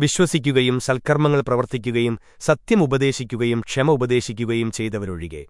വിശ്വസിക്കുകയും സൽക്കർമ്മങ്ങൾ പ്രവർത്തിക്കുകയും സത്യം ഉപദേശിക്കുകയും ക്ഷമ ഉപദേശിക്കുകയും ചെയ്തവരൊഴികെ.